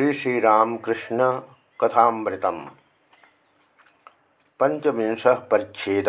श्री श्रीरामकृष्ण कथामृतम। पंचविंश परिच्छेद।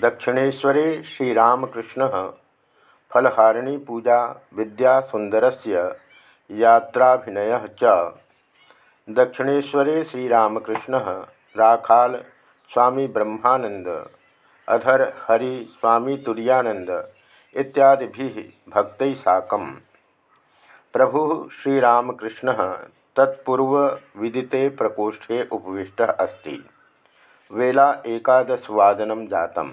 दक्षिणेशरे श्रीरामकृष्ण फलहारिणी पूजा विद्यासुंदर से यात्राभिनय च। दक्षिणेशरे श्रीरामकृष्ण राखाल स्वामी ब्रह्मानंद अधर हरि स्वामी तुरानंद इत्यादि भक्त साकम। प्रभु श्रीरामकृष्ण तत्पूर्व विदिते प्रकोष्ठे उपविष्ट अस्ति। वेला एकादशवादनं जातं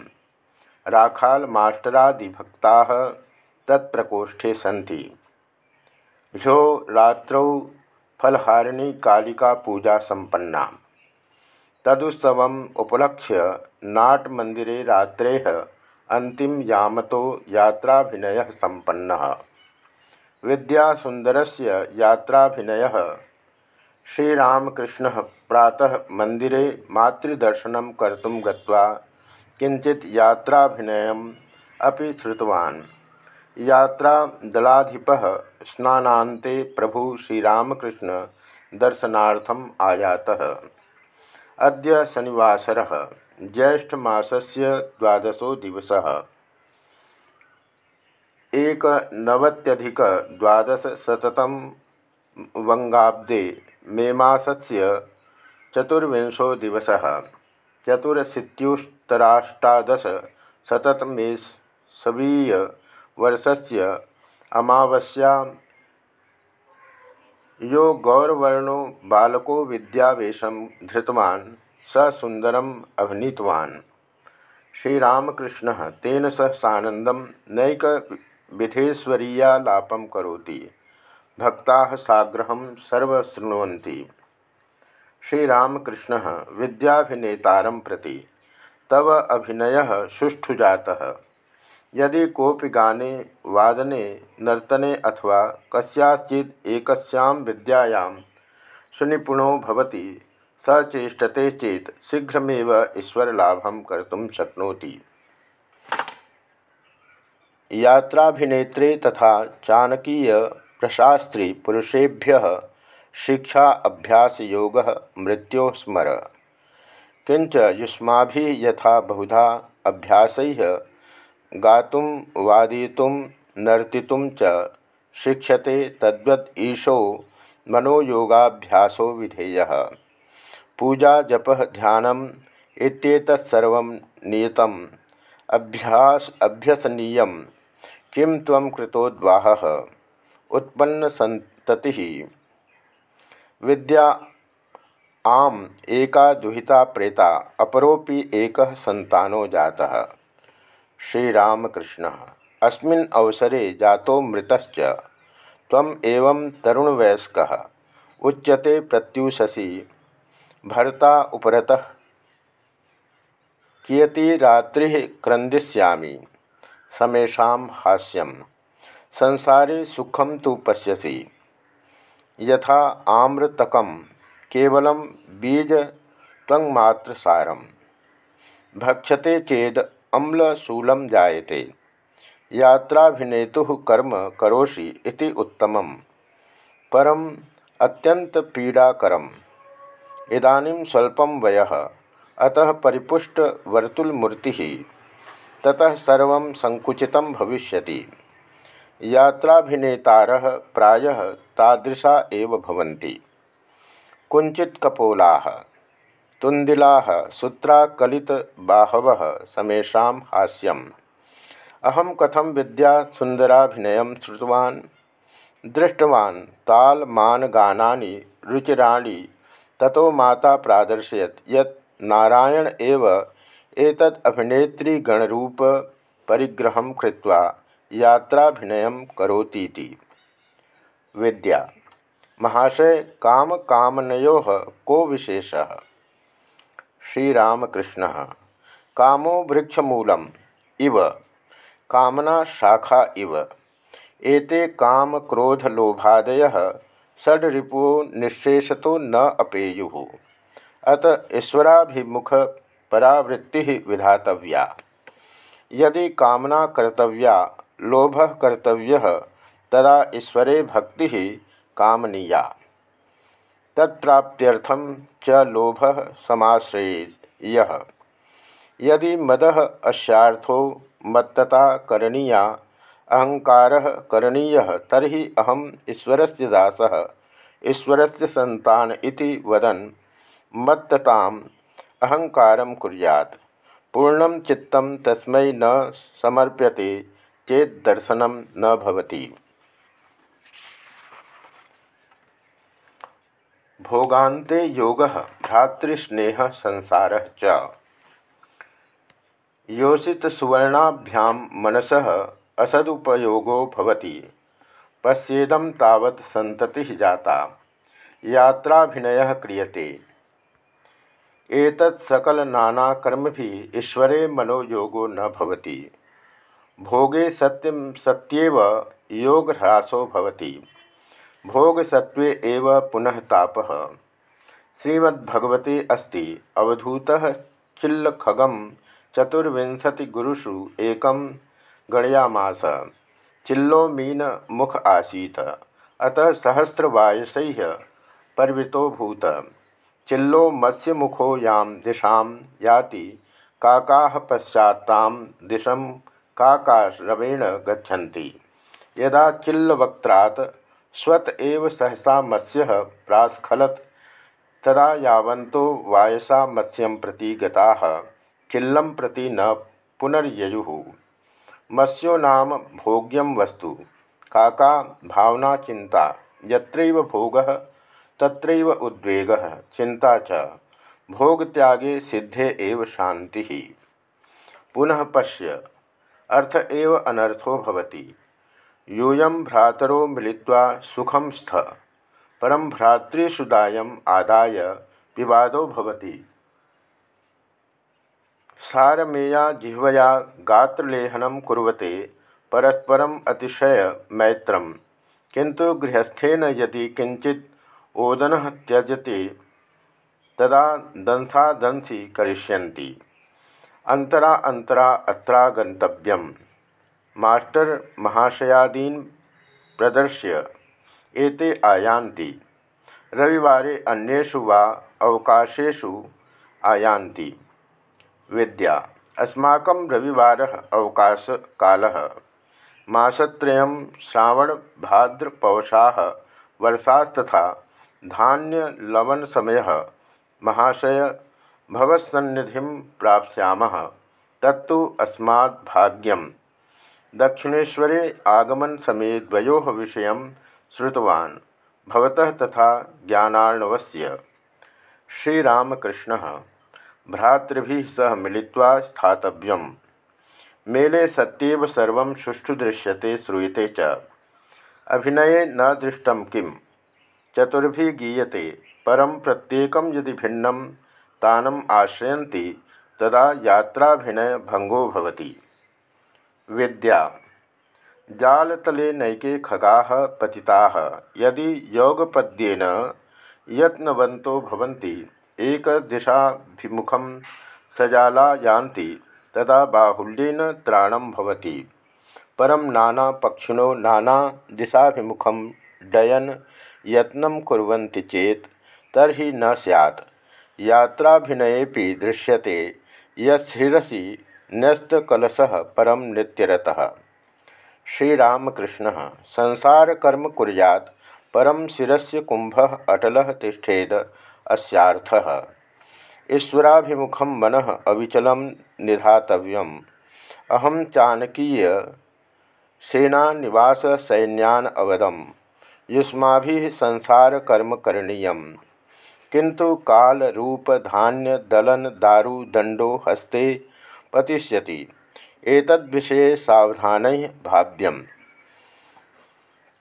राखाल मास्टरादिभक्ताः तत्प्रकोष्ठे सन्ति। ह्यो रात्रौ फलहारिणी कालिका पूजा संपन्ना तदुत्सवम् उपलक्ष्य नाटमन्दिरे रात्रेः अन्तिम यामतो यात्राभिनयः सम्पन्नः। विद्यासुंदर से यात्राभिनय। श्रीरामकृष्ण प्रातः मंदिरे मातृदर्शन कर्तुं गत्वा किंचित यात्राभिनय अपि श्रुतवान्। यात्रादलाधिपः स्नानान्ते प्रभु श्रीरामकृष्ण दर्शनार्थम् आयातः। अद्य शनिवासरः, ज्येष्ठमासस्य द्वादशो दिवसः। एक नवत्यधिक द्वादशशततम वंगाब्दे मे मासस्य चतुर्विंशो दिवस। चतुरशीत्युत्तराष्टादशशतमेस्वीय वर्षस्य अमावस्या। यो गौरवर्णो बालको विद्यावेशं धृतवान्, स सुन्दरम् अभिनीतवान्। श्रीरामकृष्णः तेन सह सानन्दं नैक विधेश्वरीयालापं करोति। भक्ताः साग्रहं सर्वशृण्वन्ति। श्रीरामकृष्णः विद्याभिनेतारं प्रति तव अभिनयः सुष्ठु जातः यदि कोऽपि गाने, वादने, नर्तने अथवा कस्याचित् एकस्यां विद्यायां सुनिपुणो भवति, स चेष्टते चेत शीघ्रमेव ईश्वरलाभं कर्तुं शक्नोति। यात्राभिनेत्रे तथा चाणकीय प्रशास्त्री पुरुषेभ्य शिक्षा अभ्यास योग मृत्यो स्मर किंच युष्मा यथा बहुधा अभ्यास गातुं वादितुं नर्तितुं च शिक्षते तद्वत् ईशो मनोयोगाभ्यासो विधेय। पूजा जप ध्यानम इत्येतत्सर्वं नियतम्, अभ्यास अभ्यसनीय किं त्वं कृतोद्वाह उत्पन्न संतति विद्या, आम, एका दुहिता प्रेता, अपरोपि एक संतानो जातः। श्रीरामकृष्ण, अस्मिन् अवसरे जातो मृतश्च। त्वम् एवं तरुणवयस्कः, उच्यते प्रत्युषसि भर्ता उपरतः कियती रात्रि क्रंदिष्यामी समेशा हास्यम। संसारे सुखम तो पश्यसी। यथा आम्रतक केवल बीज त्वंगमात्रसारम भक्षते चेद अम्लशूल जायते। यात्राभिनेतु कर्म करोषि इति उत्तमम। परम अत्यंत पीड़ाकरम इदानीं स्वल्पं वयः। अतः परिपुष्ट वर्तुलमूर्ति ततः सर्व संकुचित भविष्य यात्राभिनेतारः प्रायः तादृशा एव भवन्ति। कुञ्चित् कपोलाः, तुन्दिलाः सूत्राकलितबाहवः समेषां हास्यम्। अहं कथं विद्यासुन्दराभिनयं श्रुतवान्? दृष्टवान्, तालमानगानानि रुचिराणि, ततो माता प्रादर्शयत्, यत् नारायण एव एतद् अभिनेत्रीगणरूप परिग्रह कृत्वा यात्राभिनय करोतीति। विद्या। महाशय काम कामनो को विशेष? श्रीरामकृष्ण। कामो वृक्षमूलम इव। कामना शाखा इव। एते काम क्रोध लोभादय षड्रिपो निशेषतो न अपेयु। अत ईश्वराभिमुख परावृत्ति विधातव्या। यदि कामना कर्तव्या, लोभ कर्तव्य, तदा ईश्वरे भक्ति कामनीया। तत्प्राप्त्यर्थम च लोभ समाश्रय यदि मद अशाथो मत्तता करणीया, अहंकार करणीय तरी अहम ईश्वर से दास ईश्वर से इति वदन मत्तताम अहंकार कुरियात। पूर्ण चित्त तस्म न समर्प्यते, चेत दर्शनम न भवति। भोगान्ते योग, भ्रातृस्नेह संसार च। योषित सुवर्णाभ्याम मनस असदुपयोगो भवति। पश्येदम तावत संतति जाता। यात्राभिनय क्रियते। एतत् सकल नाना कर्म भी ईश्वरे मनोयोगो न भवति। भोगे सत्यम सत्येव, योग ह्रासो भवति। भोग सत्वे एव पुनः ताप। श्रीमद्भगवते अस्ति। अवधूतः चिल्लखगम चतुर्विंशति गुरुषु एकम गणयामास। चिल्लो मीन मुख आसीत। अतः सहस्रवायस पर्वतो भूत। चिल्लो मत्स्य मुखो याम दिशा याति, काका पश्चात्ता दिशम काकारवेण गच्छन्ति। यदा चिल्लवक्त्रात् स्वत एव सहसा मत्स्य प्रास्खलत, तदा यावन्तो वायसा मत्स्यं प्रति गताः, चिल्लं प्रति न पुनर्ययुः। मत्स्यो नाम भोग्यम वस्तु, काका भावना चिंता यत्रैव भोग तत्रैव उद्वेग चिंता च। भोग त्यागे सिद्धे एव शांति पुनः पश्य, अर्थ एव अनर्थो भवति। यूयं भ्रातरो मिलित्वा सुखम स्थ। परम भ्रातृसुदायम आदाय विवादो भवति। सारमेया जिह्वया गात्रलेहनं कुर्वते, परस्परम अतिशय मैत्र किंतु गृहस्थेन यदि किंचित ओदन त्यजते। तदा दंसादंसी करिष्यन्ति। अंतरा अंतरा अत्रा गंतव्यम मास्टर महाशयादीन प्रदर्श्य एते आयान्ति। रविवारे अन्येषु वा अवकाशेषु आयान्ति। विद्या। अस्माक रविवार अवकाश काल मसत्रय श्रावण भाद्र पवशा वर्षा तथा धान्य लवन समय महाशय भवत्सन्निधि प्राप्स्याम। तत्तु अस्मात् भाग्यम। दक्षिणेश्वरे आगमन समय द्वयो विषय श्रुतवान्। भवतः तथा ज्ञानार्णवस्य। श्रीरामकृष्ण भ्रातृभि सह मिलित्वा स्थातव्यम। मेले सत्यव सर्व सुष्ठु दृश्यते श्रूयते च। अभिनये न दृष्टम किम? चतुर्भि गीयते परम प्रत्येक यदि भिन्नम तानम आश्रयन्ति, तदा यात्राभिनय भंगो भवति। विद्या। जालतले नैके खगा पतिता। यदि योगपद्येन यत्नवन्तो भवन्ति एक दिशाभिमुखम सजाला यान्ति तदा बाहुल्येन त्राणम भवति। परम नाना पक्षिणो नाना दिशाभिमुखम डयन यत्न कुर्वन्ति चेत तर्हि न सैत् यात्राभिनयेपि दृश्यते यशिरसि न्यस्तकलशः परम नृत्यरतः। श्रीरामकृष्ण संसार कर्म कुरियात् परम शिरस्य कुंभ अटल तिष्ठेद अस्यार्थः। ईश्वराभिमुखम मन अविचल निधातव्यम। अहम चाणकीय सेनानिवास सैन्यान अवदम। युष्मा संसार कर्म करणीय किंतु काल रूप धान्य दलन दारु दंडो हस्ते पतिष्यति। एतद्विषये सावधान भाव्यम।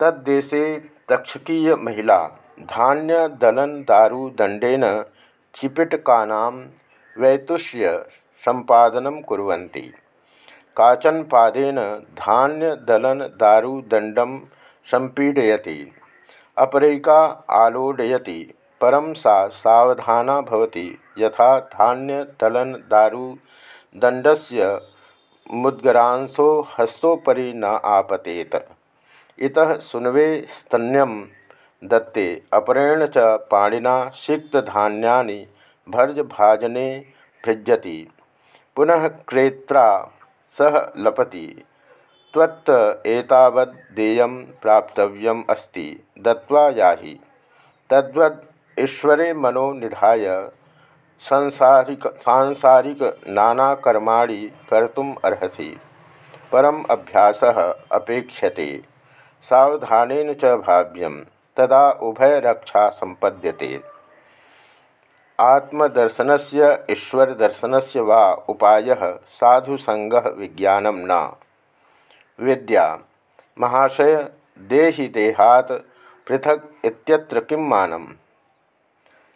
तद्देशे तक्षकीय महिला धान्य दलन दारु दंडेन चिपिटकानां वैतुष्य संपादन कुर्वन्ति। काचन पादेन धान्य दलन दारु दंडम संपीडयति। अपरैका आलोडयति। परम सा सावधाना भवति। यथा धान्य दलन दारु दंडस्य मुद्गरांशो हस्तोपरि न आपतेत। इत सुनवे स्तन्यम दत्ते अपरेण च पाणिना सिक्तधान्यानि भर्जभाजने भृजति पुनः क्रेत्रा सह लपति। एतावद्देयं प्राप्तव्यम् अस्ति। दत्वा याहि। तद्वद् ईश्वरे मनो निधाय सांसारिक सांसारिक नानाकर्माणि कर्तुम अर्हसि। परम अभ्यास अपेक्षते सावधानेन च भाव्यम। तदा उभय रक्षा संपद्यते आत्मदर्शनस्य, ईश्वरदर्शनस्य वा उपायः साधुसङ्गः विज्ञानं न। विद्या। महाशय देहि देहात् पृथक इत्यत्र किं मानम्?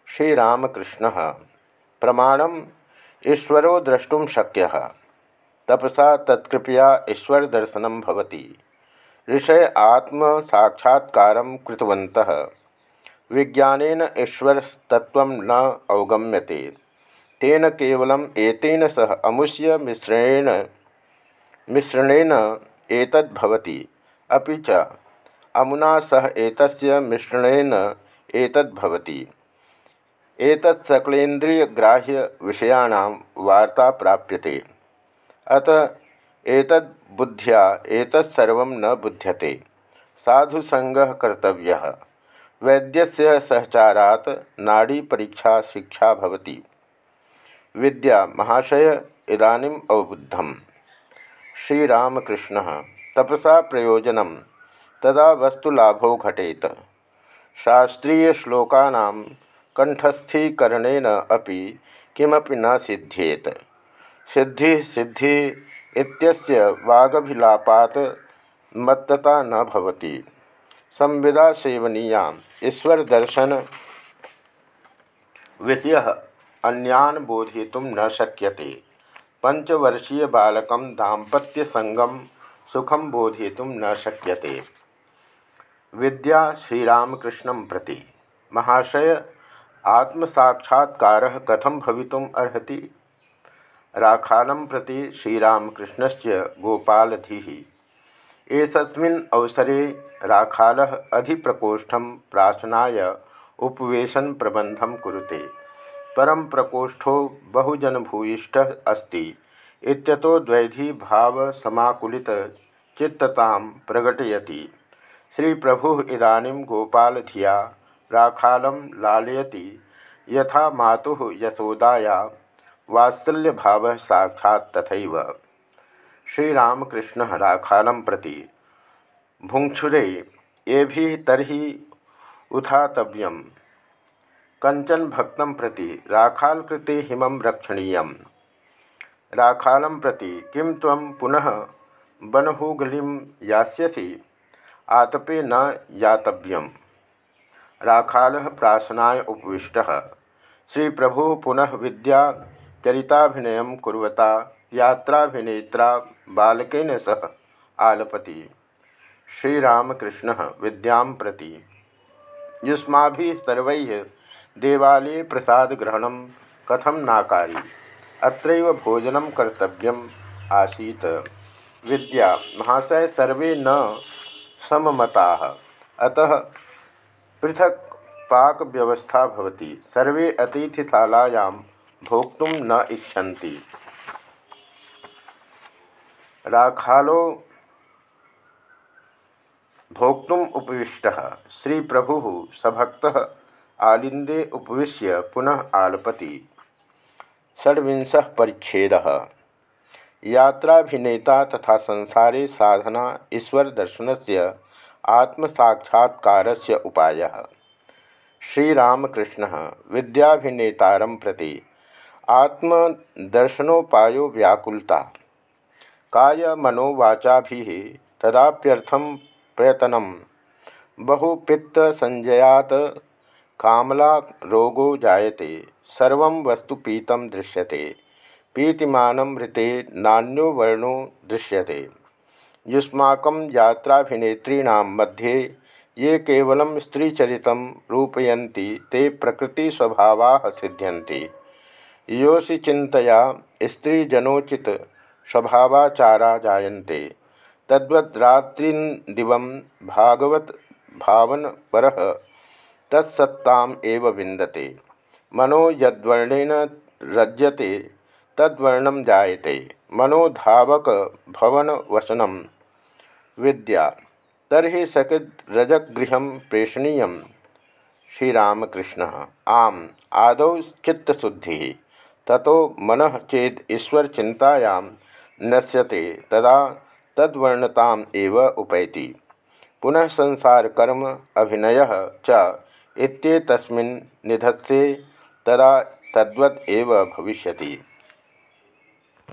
श्रीरामकृष्ण। प्रमाणम, ईश्वरो द्रष्टुम शक्य। तपसा तत्कृपया ईश्वर दर्शन भवति। ऋषय आत्म साक्षात्कार कृतवन्तः। विज्ञानेन ईश्वरतत्व न अवगम्यते। तेन केवलम एतेन सह अमुष्य मिश्रणेन मिश्रणेन एतद्भवति अपि च, अमुना सह एतस्य मिश्रणेन एतद्भवति ग्राह्य विषयाणां वार्ता प्राप्यते। अतः एतद् बुद्ध्या एतत्सर्व न बुध्यते। साधुसङ्गः कर्तव्यः। वैद्यस्य सहचारात् नाड़ी शिक्षा भवति। विद्या महाशय इदानीम् अवबुद्धम। श्रीरामकृष्ण, तपसा प्रयोजन तदा वस्तुलाभो घटेत। शास्त्रीयश्लोकानां कंठस्थीकरणेन अपि किमपि न सिद्ध्येत सिद्धि सिद्धि इत्यस्य वागभिलापात मत्तता न संविदा सेवनीया ईश्वर दर्शन विषय अन्यान बोधयितुं न शक्यते। पंचवर्षीय बालक दाम्पत्य संगम सुखम बोधयितुं न शक्यते। विद्या श्रीरामकृष्ण प्रति। महाशय, आत्मसाक्षात्कार कथम भवितुम राखालं प्रति श्रीरामकृष्णस्य गोपालधि। एतस्मिन् अवसरे राखालः अधिप्रकोष्ठं प्राशनाय उपवेशन प्रबंधम कुरुते। परम प्रकोष्ठो बहुजनभूयिष्ठः अस्ति। इत्यतो द्वैधी भाव समाकुलित चित्ततां प्रकटयति श्री प्रभु इदानीं गोपालधिया राखालं लालयति। यथा मातुः यशोदाया वात्सल्य भाव साक्षात् तथैव। श्रीरामकृष्ण राखालं प्रति। भुङ्क्षुरे ये तरी उत्थातव्यं कंचन भक्त प्रति राखाल कृते हिमं रक्षणीय राखालं प्रति किं त्वं पुनः बनहूगलिं यास्यसि? आतपे न यातव्यम्। राखाल प्राशनाय उपविष्ट। श्री प्रभु पुनः विद्या, चरिताभिनय कुरता यात्राभिनेत्रा, बालकेन सह आलपति। श्रीरामकृष्ण विद्या प्रति। युष्मा सर्व देवालये प्रसादग्रहण कथम नाकारी? अत्र भोजन कर्तव्य आसीत। विद्या, महाशय सर्वे न सममता। अतः पृथक पाक व्यवस्था भवति। सर्वे अतिथिशालायां भोक्तुं न इच्छन्ति। राखालो भोक्तुम् उपविष्टः। श्री प्रभु सभक्तः आलिंदे उपविश्य पुनः आलपति। षड्विंश परिच्छेद। यात्राभिनेता तथा संसारे साधना ईश्वर दर्शन से आत्मसाक्षात्कार से उपाय। श्रीरामकृष्ण, विद्याभिनेतारं प्रति आत्मदर्शनोपायो व्याकुलता। काय मनोवाचा तदाप्यर्थम प्रयतन। बहुपित्त संजयात कामला रोगो जायते, सर्व वस्तु पीतम दृश्यते, पीतिमान मृते नान्यो वर्णो दृश्यते। युष्माक यात्राभिनेत्रीण मध्ये ये कवल स्त्रीचरित रूपयन्ति, ते प्रकृतिस्वभावा सिद्ध्यन्ति। योषि स्त्रीजनोचित स्वभावाचारा जायन्ते। तद्वद्रात्रिदिव भागवत भावन पर तत्सत्ताम एव विंदते मनो यद्वर्णेन रज्यते तद्वर्णम जायते। मनोधावक भवन वसनम विद्या तरी सकृद रजगृह प्रेषणीय। श्रीरामकृष्ण, आम, आदौ चित्तशुद्धि। ततो मन चेद ईश्वर चिंतायां नश्यते, तदा तद्वर्णताम एव उपैति। पुनः संसार कर्म अभिनय च इत्येतस्मिन् निधत्से तदा तद्वत् एव भविष्यति।